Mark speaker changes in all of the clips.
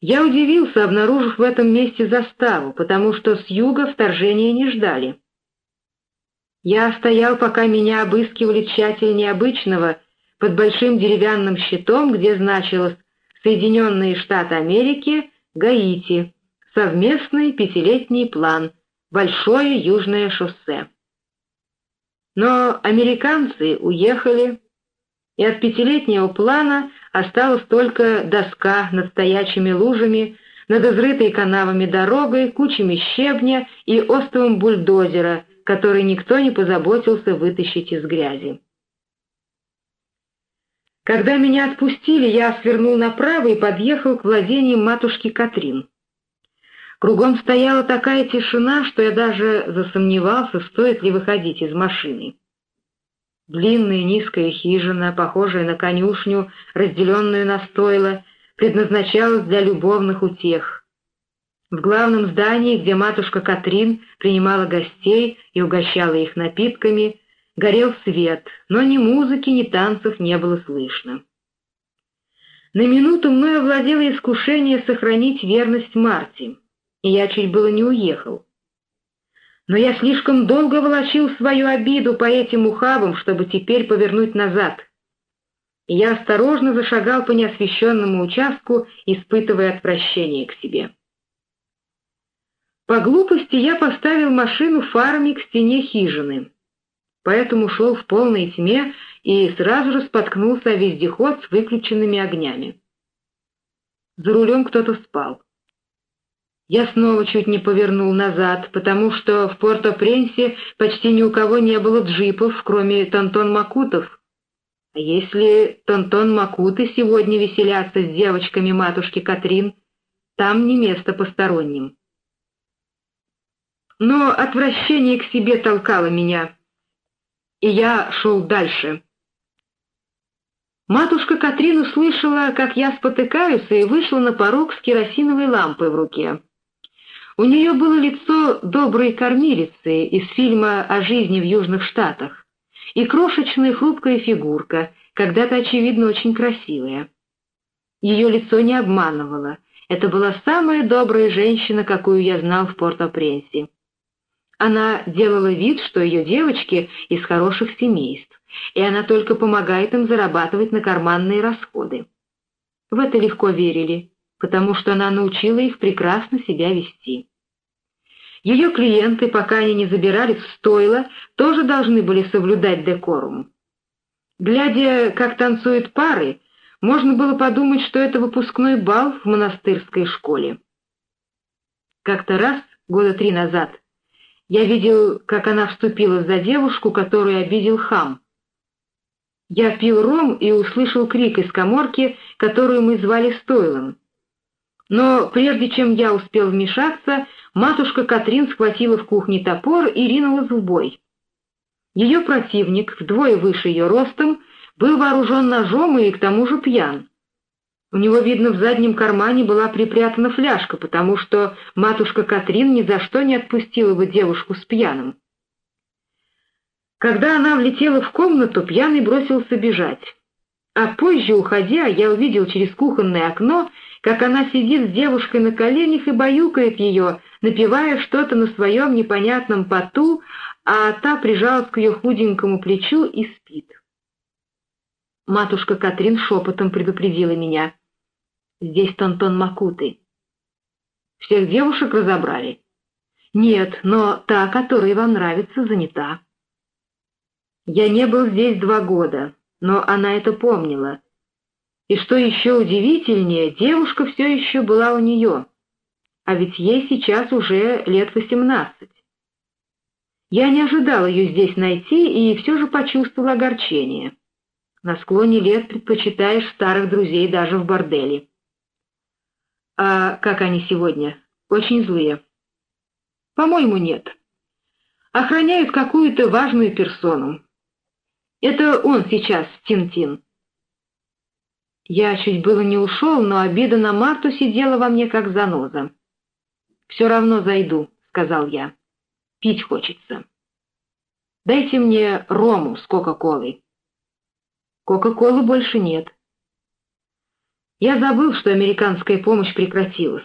Speaker 1: Я удивился, обнаружив в этом месте заставу, потому что с юга вторжения не ждали. Я стоял, пока меня обыскивали тщательнее обычного, под большим деревянным щитом, где значилось «Соединенные Штаты Америки, Гаити, совместный пятилетний план, большое южное шоссе». Но американцы уехали, и от пятилетнего плана осталась только доска над стоячими лужами, над изрытой канавами дорогой, кучами щебня и островом бульдозера, который никто не позаботился вытащить из грязи. Когда меня отпустили, я свернул направо и подъехал к владениям матушки Катрин. Кругом стояла такая тишина, что я даже засомневался, стоит ли выходить из машины. Длинная низкая хижина, похожая на конюшню, разделенную на стойло, предназначалась для любовных утех. В главном здании, где матушка Катрин принимала гостей и угощала их напитками, горел свет, но ни музыки, ни танцев не было слышно. На минуту мной овладело искушение сохранить верность Марти, и я чуть было не уехал но я слишком долго волочил свою обиду по этим ухабам, чтобы теперь повернуть назад. Я осторожно зашагал по неосвещенному участку, испытывая отвращение к себе. По глупости я поставил машину фарами к стене хижины, поэтому шел в полной тьме и сразу же споткнулся о вездеход с выключенными огнями. За рулем кто-то спал. Я снова чуть не повернул назад, потому что в Порто-Пренсе почти ни у кого не было джипов, кроме Тонтон-Макутов. А если Тонтон-Макуты сегодня веселятся с девочками матушки Катрин, там не место посторонним. Но отвращение к себе толкало меня, и я шел дальше. Матушка Катрин услышала, как я спотыкаюсь, и вышла на порог с керосиновой лампой в руке. У нее было лицо доброй кормилицы из фильма о жизни в Южных Штатах и крошечная хрупкая фигурка, когда-то, очевидно, очень красивая. Ее лицо не обманывало. Это была самая добрая женщина, какую я знал в Порто-Пренсе. Она делала вид, что ее девочки из хороших семейств, и она только помогает им зарабатывать на карманные расходы. В это легко верили, потому что она научила их прекрасно себя вести. Ее клиенты, пока они не забирались в стойло, тоже должны были соблюдать декорум. Глядя, как танцуют пары, можно было подумать, что это выпускной бал в монастырской школе. Как-то раз, года три назад, я видел, как она вступила за девушку, которую обидел хам. Я пил ром и услышал крик из коморки, которую мы звали стойлом. Но прежде чем я успел вмешаться, матушка Катрин схватила в кухне топор и ринулась в бой. Ее противник, вдвое выше ее ростом, был вооружен ножом и к тому же пьян. У него, видно, в заднем кармане была припрятана фляжка, потому что матушка Катрин ни за что не отпустила бы девушку с пьяным. Когда она влетела в комнату, пьяный бросился бежать. А позже, уходя, я увидел через кухонное окно, как она сидит с девушкой на коленях и баюкает ее, напевая что-то на своем непонятном поту, а та прижалась к ее худенькому плечу и спит. Матушка Катрин шепотом предупредила меня. «Здесь Тонтон Макуты». «Всех девушек разобрали?» «Нет, но та, которая вам нравится, занята». «Я не был здесь два года, но она это помнила. И что еще удивительнее, девушка все еще была у нее а ведь ей сейчас уже лет восемнадцать. Я не ожидал ее здесь найти и все же почувствовал огорчение. На склоне лет предпочитаешь старых друзей даже в борделе. А как они сегодня? Очень злые. По-моему, нет. Охраняют какую-то важную персону. Это он сейчас, Тин-Тин. Я чуть было не ушел, но обида на Марту сидела во мне как заноза. «Все равно зайду», — сказал я. «Пить хочется». «Дайте мне рому с Кока-Колой». «Кока-Колы больше нет». Я забыл, что американская помощь прекратилась.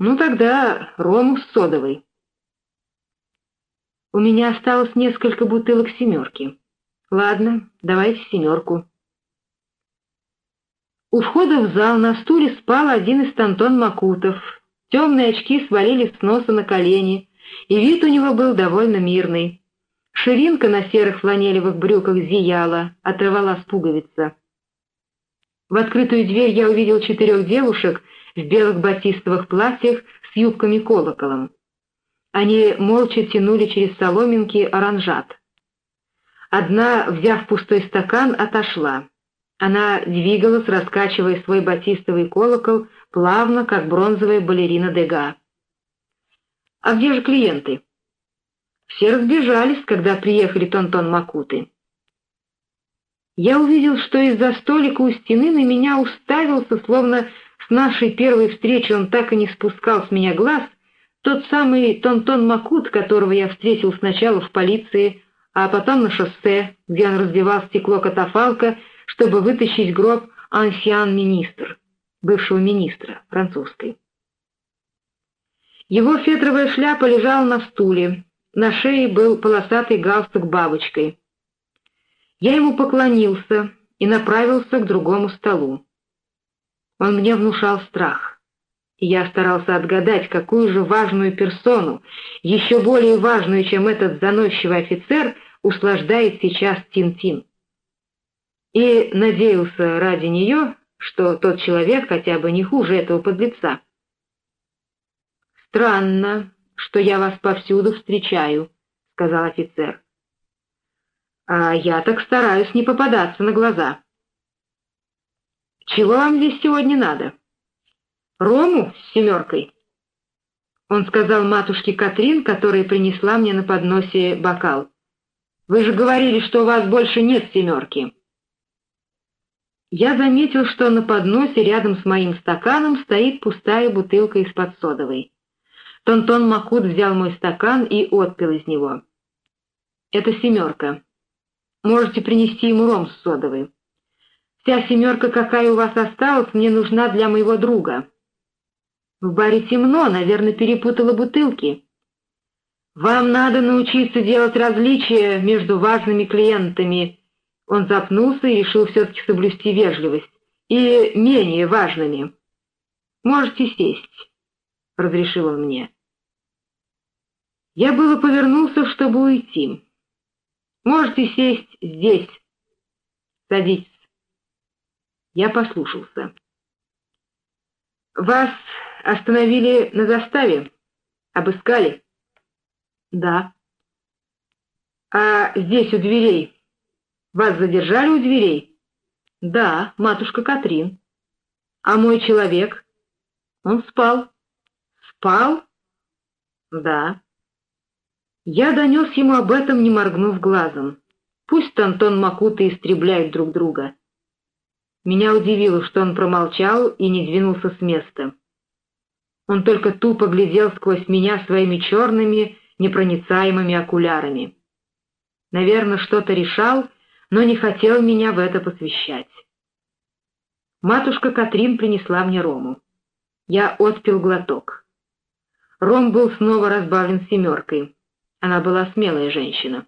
Speaker 1: Ну тогда рому с содовой. У меня осталось несколько бутылок семерки. Ладно, давайте семерку. У входа в зал на стуле спал один из Тантон Макутов. Темные очки свалились с носа на колени, и вид у него был довольно мирный. Ширинка на серых фланелевых брюках зияла, отрывалась пуговица. В открытую дверь я увидел четырех девушек в белых батистовых платьях с юбками-колоколом. Они молча тянули через соломинки оранжат. Одна, взяв пустой стакан, отошла. Она двигалась, раскачивая свой батистовый колокол, плавно, как бронзовая балерина Дега. «А где же клиенты?» Все разбежались, когда приехали Тонтон Макуты. Я увидел, что из-за столика у стены на меня уставился, словно с нашей первой встречи он так и не спускал с меня глаз, тот самый Тонтон Макут, которого я встретил сначала в полиции, а потом на шоссе, где он разбивал стекло катафалка, чтобы вытащить гроб ансиан-министр, бывшего министра французской. Его фетровая шляпа лежала на стуле, на шее был полосатый галстук бабочкой. Я ему поклонился и направился к другому столу. Он мне внушал страх, и я старался отгадать, какую же важную персону, еще более важную, чем этот заносчивый офицер, услаждает сейчас Тин-Тин. И надеялся ради нее, что тот человек хотя бы не хуже этого подлеца. «Странно, что я вас повсюду встречаю», — сказал офицер. «А я так стараюсь не попадаться на глаза». «Чего вам здесь сегодня надо?» «Рому с семеркой?» Он сказал матушке Катрин, которая принесла мне на подносе бокал. «Вы же говорили, что у вас больше нет семерки». Я заметил, что на подносе рядом с моим стаканом стоит пустая бутылка из-под содовой. Тонтон Макут взял мой стакан и отпил из него. «Это семерка. Можете принести ему ром с содовой. Вся семерка, какая у вас осталась, мне нужна для моего друга». «В баре темно, наверное, перепутала бутылки». «Вам надо научиться делать различия между важными клиентами». Он запнулся и решил все-таки соблюсти вежливость. «И менее важными. Можете сесть» разрешил он мне. Я было повернулся, чтобы уйти. Можете сесть здесь. Садитесь. Я послушался. Вас остановили на заставе? Обыскали? Да. А здесь у дверей? Вас задержали у дверей? Да, матушка Катрин. А мой человек? Он спал. Спал? Да. Я донес ему об этом, не моргнув глазом. Пусть Антон Макута истребляют друг друга. Меня удивило, что он промолчал и не двинулся с места. Он только тупо глядел сквозь меня своими черными, непроницаемыми окулярами. Наверное, что-то решал, но не хотел меня в это посвящать. Матушка Катрин принесла мне рому. Я отпил глоток. Ром был снова разбавлен семеркой. Она была смелая женщина.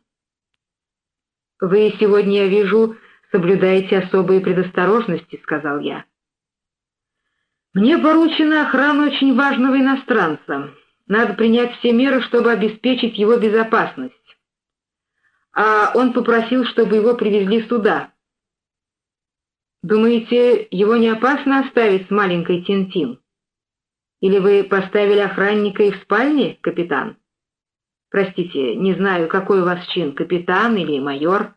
Speaker 1: «Вы сегодня, я вижу, соблюдаете особые предосторожности», — сказал я. «Мне поручена охрана очень важного иностранца. Надо принять все меры, чтобы обеспечить его безопасность. А он попросил, чтобы его привезли сюда. Думаете, его не опасно оставить с маленькой Тинтин? -тин? Или вы поставили охранника и в спальне, капитан? Простите, не знаю, какой у вас чин, капитан или майор?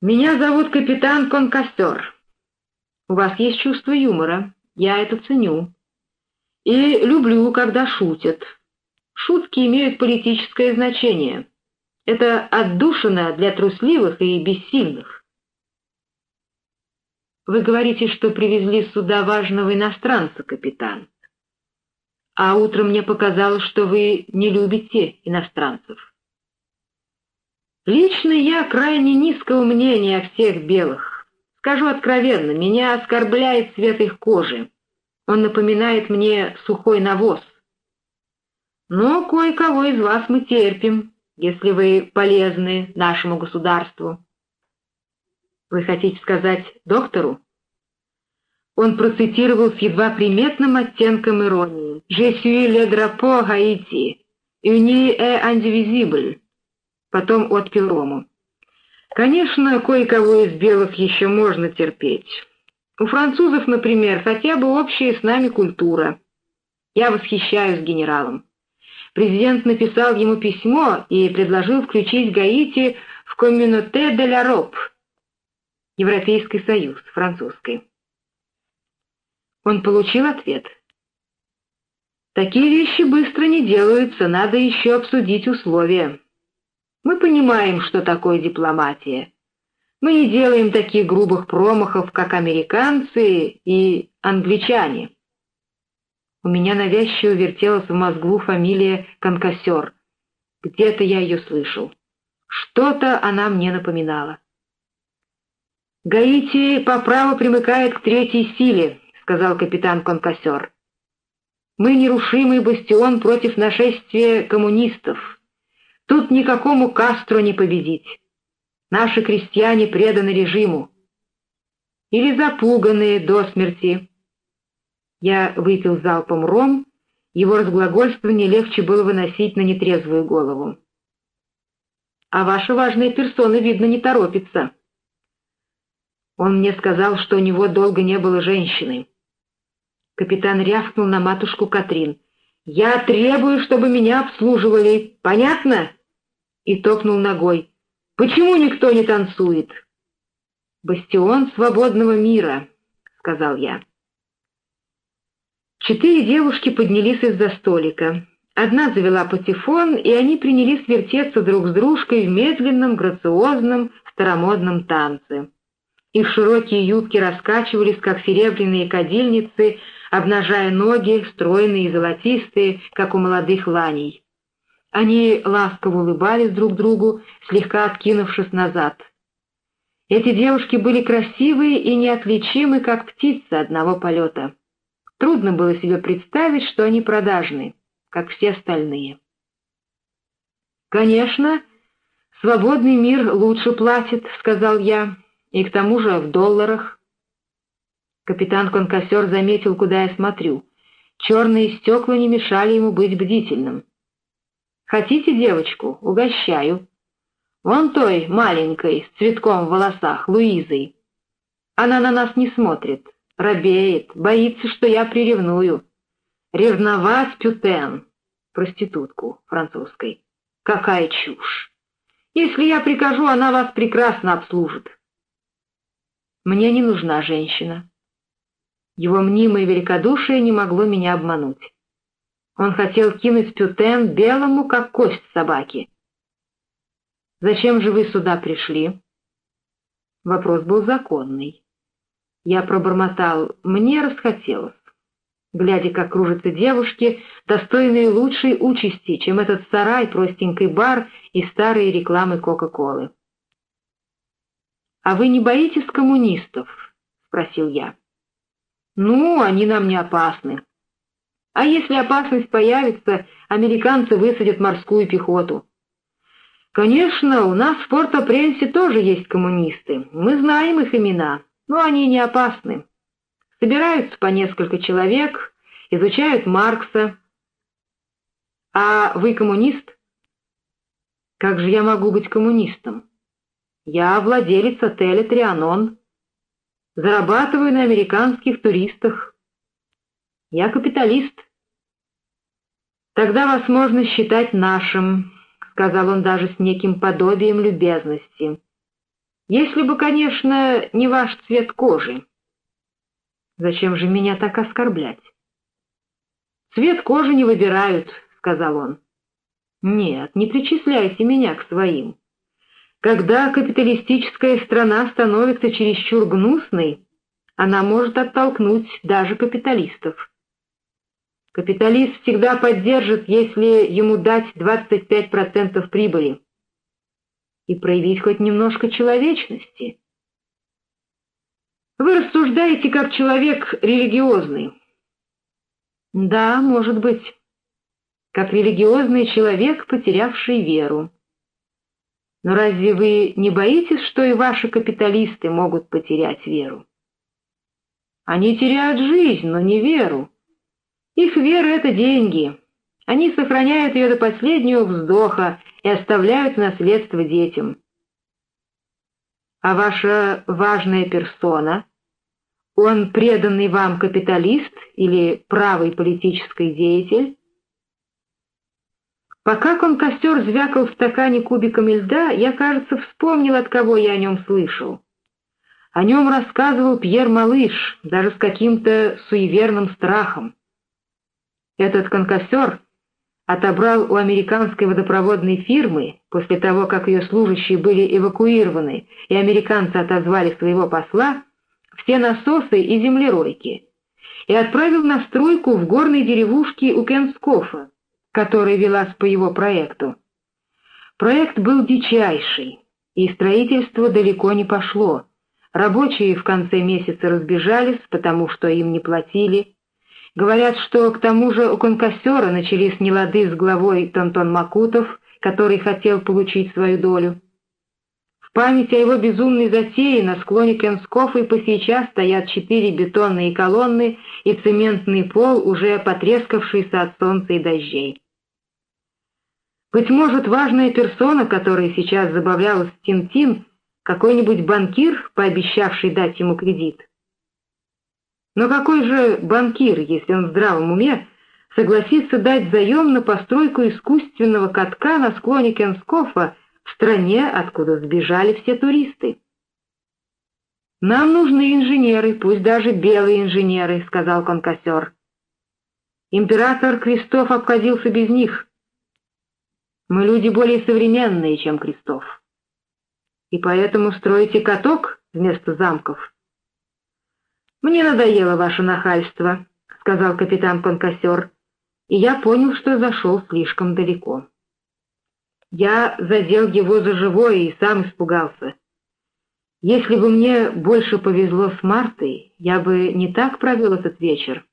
Speaker 1: Меня зовут капитан Конкостер. У вас есть чувство юмора, я это ценю. И люблю, когда шутят. Шутки имеют политическое значение. Это отдушина для трусливых и бессильных. Вы говорите, что привезли сюда важного иностранца, капитан. А утром мне показалось, что вы не любите иностранцев. Лично я крайне низкого мнения о всех белых. Скажу откровенно, меня оскорбляет цвет их кожи. Он напоминает мне сухой навоз. Но кое-кого из вас мы терпим, если вы полезны нашему государству. Вы хотите сказать доктору? Он процитировал с едва приметным оттенком иронии. «Je suis le drapeau Haïti, uni et indivisible». Потом отпил рому. Конечно, кое-кого из белых еще можно терпеть. У французов, например, хотя бы общая с нами культура. Я восхищаюсь генералом. Президент написал ему письмо и предложил включить Гаити в «Коммюноте де ла Роб» — Европейский союз, французской. Он получил ответ. Такие вещи быстро не делаются, надо еще обсудить условия. Мы понимаем, что такое дипломатия. Мы не делаем таких грубых промахов, как американцы и англичане. У меня навязчиво вертелась в мозгу фамилия Конкассер. Где-то я ее слышал. Что-то она мне напоминала. «Гаити по праву примыкает к третьей силе», — сказал капитан Конкассер. «Мы нерушимый бастион против нашествия коммунистов». Тут никакому Кастро не победить. Наши крестьяне преданы режиму. Или запуганные до смерти. Я выпил залпом ром, его разглагольствование легче было выносить на нетрезвую голову. А ваша важная персона, видно, не торопится. Он мне сказал, что у него долго не было женщины. Капитан рявкнул на матушку Катрин. «Я требую, чтобы меня обслуживали. Понятно?» и топнул ногой. «Почему никто не танцует?» «Бастион свободного мира», — сказал я. Четыре девушки поднялись из-за столика. Одна завела патефон, и они принялись вертеться друг с дружкой в медленном, грациозном, старомодном танце. Их широкие юбки раскачивались, как серебряные кадильницы, обнажая ноги, стройные и золотистые, как у молодых ланей. Они ласково улыбались друг другу, слегка откинувшись назад. Эти девушки были красивые и неотличимы, как птицы одного полета. Трудно было себе представить, что они продажны, как все остальные. «Конечно, свободный мир лучше платит», — сказал я, — «и к тому же в долларах». Капитан Конкассер заметил, куда я смотрю. Черные стекла не мешали ему быть бдительным. Хотите девочку? Угощаю. Вон той, маленькой, с цветком в волосах, Луизой. Она на нас не смотрит, робеет, боится, что я приревную. Ревновать Пютен, проститутку французской. Какая чушь! Если я прикажу, она вас прекрасно обслужит. Мне не нужна женщина. Его мнимое великодушие не могло меня обмануть. Он хотел кинуть Пютен белому, как кость собаки. «Зачем же вы сюда пришли?» Вопрос был законный. Я пробормотал, мне расхотелось, глядя, как кружатся девушки, достойные лучшей участи, чем этот сарай, простенький бар и старые рекламы Кока-Колы. «А вы не боитесь коммунистов?» — спросил я. «Ну, они нам не опасны. А если опасность появится, американцы высадят морскую пехоту. Конечно, у нас в Порто-Пренсе тоже есть коммунисты. Мы знаем их имена, но они не опасны. Собираются по несколько человек, изучают Маркса. А вы коммунист? Как же я могу быть коммунистом? Я владелец отеля «Трианон». Зарабатываю на американских туристах. Я капиталист. «Тогда вас можно считать нашим», — сказал он даже с неким подобием любезности. «Если бы, конечно, не ваш цвет кожи». «Зачем же меня так оскорблять?» «Цвет кожи не выбирают», — сказал он. «Нет, не причисляйте меня к своим. Когда капиталистическая страна становится чересчур гнусной, она может оттолкнуть даже капиталистов. Капиталист всегда поддержит, если ему дать 25% прибыли. И проявить хоть немножко человечности. Вы рассуждаете как человек религиозный. Да, может быть, как религиозный человек, потерявший веру. Но разве вы не боитесь, что и ваши капиталисты могут потерять веру? Они теряют жизнь, но не веру. Их вера — это деньги. Они сохраняют ее до последнего вздоха и оставляют наследство детям. А ваша важная персона, он преданный вам капиталист или правый политический деятель? Пока конкостер звякал в стакане кубиками льда, я, кажется, вспомнил, от кого я о нем слышал. О нем рассказывал Пьер Малыш, даже с каким-то суеверным страхом. Этот конкассер отобрал у американской водопроводной фирмы, после того, как ее служащие были эвакуированы, и американцы отозвали своего посла, все насосы и землеройки, и отправил на стройку в горной деревушке у Кенскофа, которая велась по его проекту. Проект был дичайший, и строительство далеко не пошло. Рабочие в конце месяца разбежались, потому что им не платили, Говорят, что к тому же у конкассера начались нелады с главой Тонтон Макутов, который хотел получить свою долю. В память о его безумной затее на склоне Кенскофа и по сейчас стоят четыре бетонные колонны и цементный пол, уже потрескавшийся от солнца и дождей. Быть может, важная персона, которая сейчас забавлялась Тинтин, какой-нибудь банкир, пообещавший дать ему кредит. Но какой же банкир, если он в здравом уме, согласится дать заем на постройку искусственного катка на склоне Кенскофа в стране, откуда сбежали все туристы? «Нам нужны инженеры, пусть даже белые инженеры», — сказал конкассер. «Император Крестов обходился без них. Мы люди более современные, чем Крестов. И поэтому строите каток вместо замков». «Мне надоело ваше нахальство», — сказал капитан Конкассер, и я понял, что зашел слишком далеко. Я задел его за живое и сам испугался. Если бы мне больше повезло с Мартой, я бы не так провел этот вечер.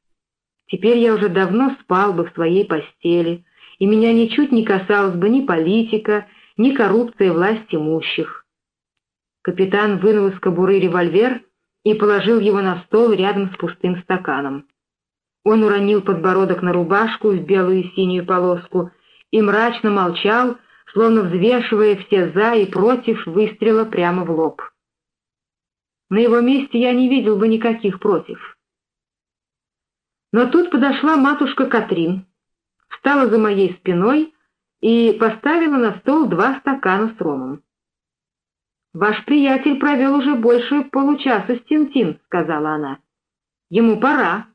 Speaker 1: Теперь я уже давно спал бы в своей постели, и меня ничуть не касалась бы ни политика, ни коррупция власть имущих. Капитан вынул из кобуры револьвер и положил его на стол рядом с пустым стаканом. Он уронил подбородок на рубашку в белую и синюю полоску и мрачно молчал, словно взвешивая все «за» и «против» выстрела прямо в лоб. На его месте я не видел бы никаких «против». Но тут подошла матушка Катрин, встала за моей спиной и поставила на стол два стакана с ромом. «Ваш приятель провел уже больше получаса с Тинтин», — сказала она. «Ему пора».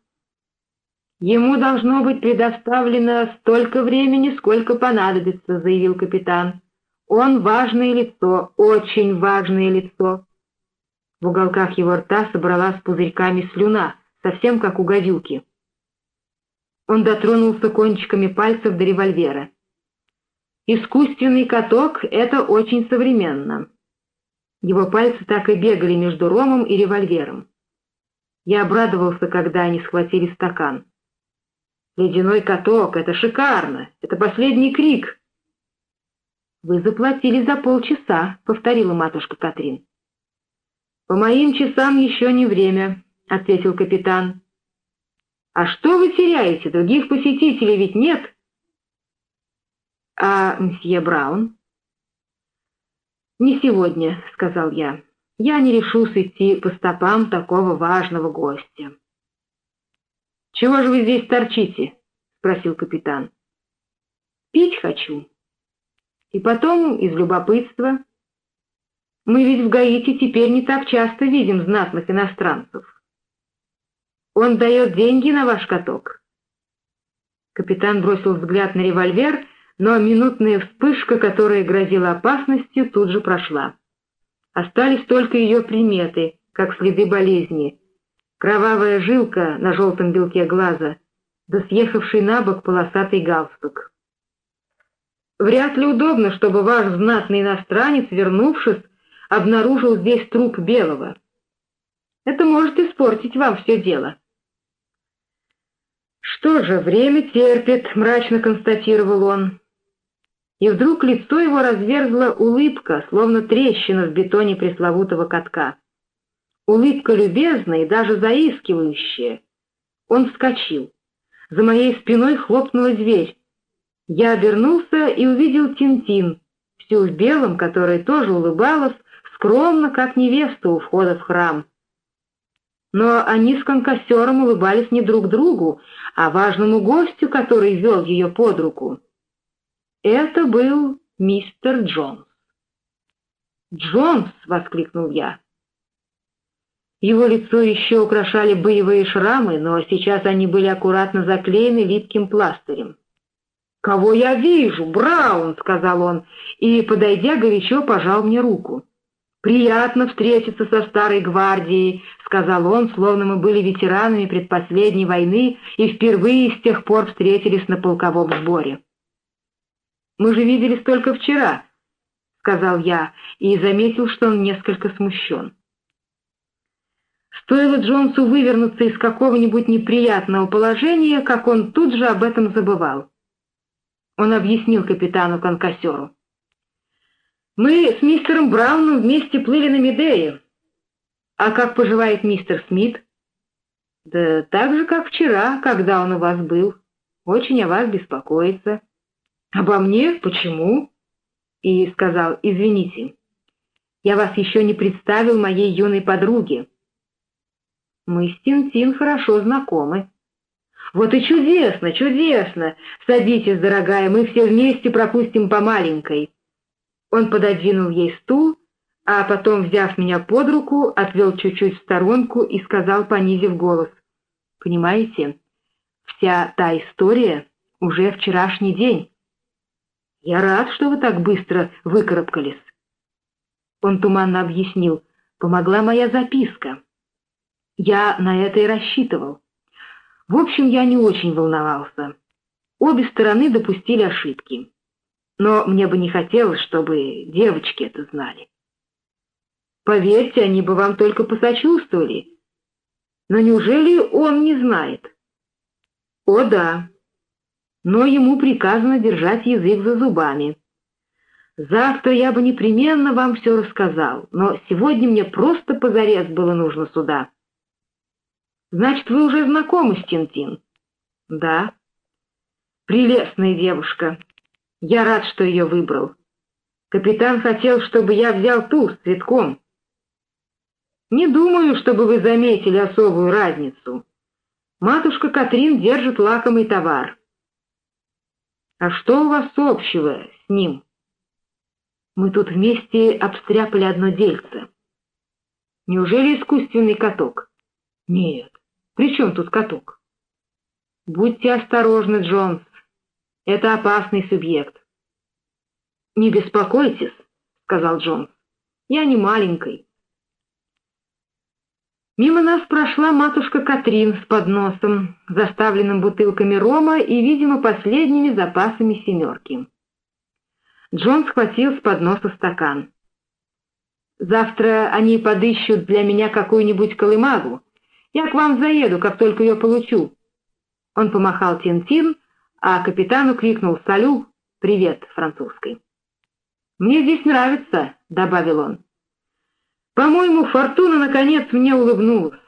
Speaker 1: «Ему должно быть предоставлено столько времени, сколько понадобится», — заявил капитан. «Он важное лицо, очень важное лицо». В уголках его рта собралась пузырьками слюна, совсем как у гадюки. Он дотронулся кончиками пальцев до револьвера. «Искусственный каток — это очень современно. Его пальцы так и бегали между ромом и револьвером. Я обрадовался, когда они схватили стакан. «Ледяной каток — это шикарно! Это последний крик!» «Вы заплатили за полчаса», — повторила матушка Катрин. «По моим часам еще не время», — ответил капитан. «А что вы теряете? Других посетителей ведь нет?» «А мсье Браун?» «Не сегодня», — сказал я. «Я не решусь идти по стопам такого важного гостя». «Чего же вы здесь торчите?» — спросил капитан. «Пить хочу. И потом из любопытства. Мы ведь в Гаити теперь не так часто видим знатных иностранцев. Он дает деньги на ваш каток?» Капитан бросил взгляд на револьвер но минутная вспышка, которая грозила опасностью, тут же прошла. Остались только ее приметы, как следы болезни. Кровавая жилка на желтом белке глаза, да съехавший на бок полосатый галстук. Вряд ли удобно, чтобы ваш знатный иностранец, вернувшись, обнаружил здесь труп белого. Это может испортить вам все дело». «Что же, время терпит», — мрачно констатировал он. И вдруг лицо его разверзла улыбка, словно трещина в бетоне пресловутого катка. Улыбка любезная и даже заискивающая. Он вскочил. За моей спиной хлопнула дверь. Я обернулся и увидел Тинтин, всю в белом, которая тоже улыбалась, скромно, как невеста у входа в храм. Но они с конкассером улыбались не друг другу, а важному гостю, который вел ее под руку. Это был мистер Джонс. «Джонс!» — воскликнул я. Его лицо еще украшали боевые шрамы, но сейчас они были аккуратно заклеены липким пластырем. «Кого я вижу? Браун!» — сказал он, и, подойдя, горячо пожал мне руку. «Приятно встретиться со старой гвардией», — сказал он, словно мы были ветеранами предпоследней войны и впервые с тех пор встретились на полковом сборе. «Мы же виделись только вчера», — сказал я, и заметил, что он несколько смущен. Стоило Джонсу вывернуться из какого-нибудь неприятного положения, как он тут же об этом забывал. Он объяснил капитану-конкассеру. «Мы с мистером Брауном вместе плыли на Медее. А как поживает мистер Смит?» «Да так же, как вчера, когда он у вас был. Очень о вас беспокоится». «Обо мне? Почему?» И сказал, «Извините, я вас еще не представил моей юной подруге. Мы с Тинтин хорошо знакомы. Вот и чудесно, чудесно. Садитесь, дорогая, мы все вместе пропустим по маленькой. Он пододвинул ей стул, а потом, взяв меня под руку, отвел чуть-чуть в сторонку и сказал, понизив голос. Понимаете, вся та история уже вчерашний день. Я рад, что вы так быстро выкарабкались. Он туманно объяснил, помогла моя записка. Я на это и рассчитывал. В общем, я не очень волновался. Обе стороны допустили ошибки. Но мне бы не хотелось, чтобы девочки это знали. Поверьте, они бы вам только посочувствовали. Но неужели он не знает? О да. Но ему приказано держать язык за зубами. Завтра я бы непременно вам все рассказал, но сегодня мне просто позарез было нужно сюда. Значит, вы уже знакомы с Тинтин? Да. Прелестная девушка. Я рад, что ее выбрал. Капитан хотел, чтобы я взял ту с цветком. Не думаю, чтобы вы заметили особую разницу. Матушка Катрин держит лакомый товар. А что у вас общего с ним? Мы тут вместе обстряпали одно дельце. Неужели искусственный каток? Нет. При чем тут каток? Будьте осторожны, Джонс. Это опасный субъект. Не беспокойтесь, сказал Джонс. Я не маленький. Мимо нас прошла матушка Катрин с подносом, заставленным бутылками рома и, видимо, последними запасами семерки. Джон схватил с подноса стакан. «Завтра они подыщут для меня какую-нибудь колымагу, я к вам заеду, как только ее получу». Он помахал Тин-Тин, а капитану крикнул «Салю! Привет!» французской. «Мне здесь нравится», — добавил он. «По-моему, фортуна, наконец, мне улыбнулась».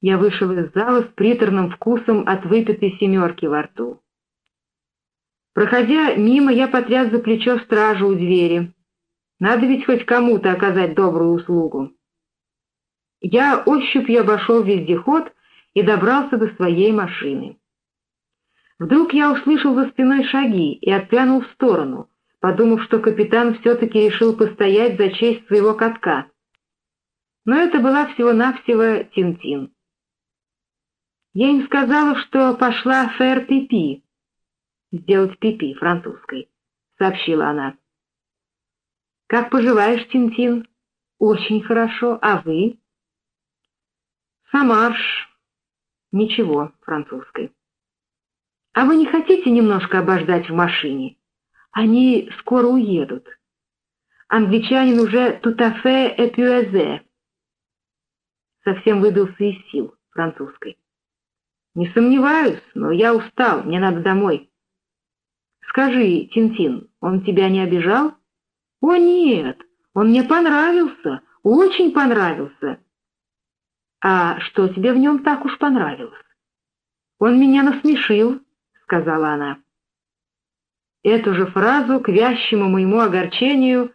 Speaker 1: Я вышел из зала с приторным вкусом от выпитой семерки во рту. Проходя мимо, я потряс за плечо стражу у двери. Надо ведь хоть кому-то оказать добрую услугу. Я ощупью обошел вездеход и добрался до своей машины. Вдруг я услышал за спиной шаги и отпрянул в сторону, подумав, что капитан все-таки решил постоять за честь своего катка. Но это была всего-навсего Тинтин. Я им сказала, что пошла фэр пипи, сделать пипи французской, сообщила она. «Как поживаешь, Тинтин?» «Очень хорошо. А вы?» Самарш. Ничего, французской. А вы не хотите немножко обождать в машине? Они скоро уедут. Англичанин уже тутафе эпюэзе. совсем выбился из сил французской. «Не сомневаюсь, но я устал, мне надо домой». «Скажи, Тинтин, он тебя не обижал?» «О, нет, он мне понравился, очень понравился». «А что тебе в нем так уж понравилось?» «Он меня насмешил», — сказала она. Эту же фразу, к вящему моему огорчению,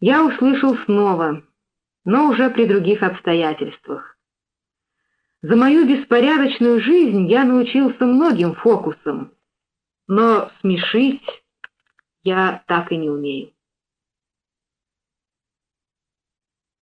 Speaker 1: я услышал снова, но уже при других обстоятельствах. За мою беспорядочную жизнь я научился многим фокусам, но смешить я так и не умею.